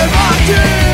the mountain